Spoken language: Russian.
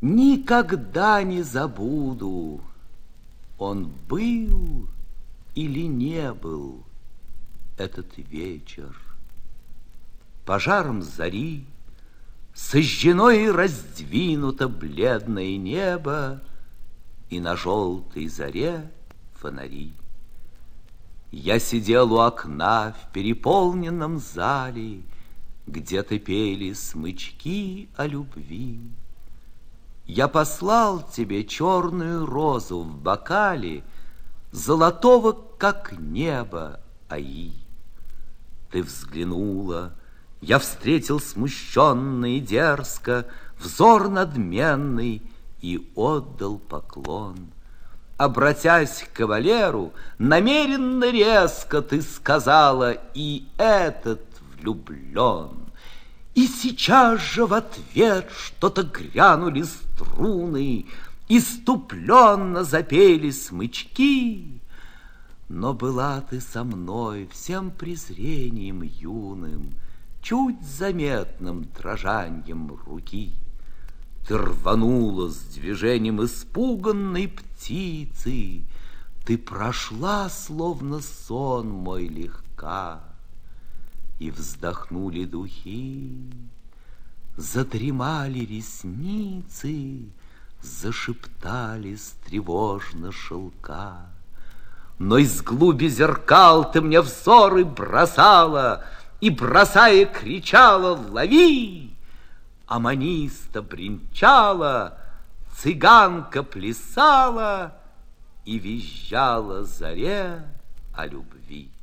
Никогда не забуду, он был или не был этот вечер. Пожаром зари Сожжено и раздвинуто бледное небо, И на желтой заре фонари. Я сидел у окна в переполненном зале, Где-то пели смычки о любви. Я послал тебе черную розу в бокале, Золотого, как небо, аи. Ты взглянула, я встретил смущенно и дерзко Взор надменный и отдал поклон. Обратясь к кавалеру, намеренно резко Ты сказала, и этот влюблен. И сейчас же в ответ что-то грянули струны, Иступленно запели смычки. Но была ты со мной всем презрением юным, Чуть заметным дрожанием руки. Ты рванула с движением испуганной птицы, Ты прошла, словно сон мой легка. И вздохнули духи, Задремали ресницы, Зашептались тревожно шелка. Но из глуби зеркал ты мне взоры бросала И, бросая, кричала «Лови!» Аманиста бренчала, Цыганка плясала И визжала заре о любви.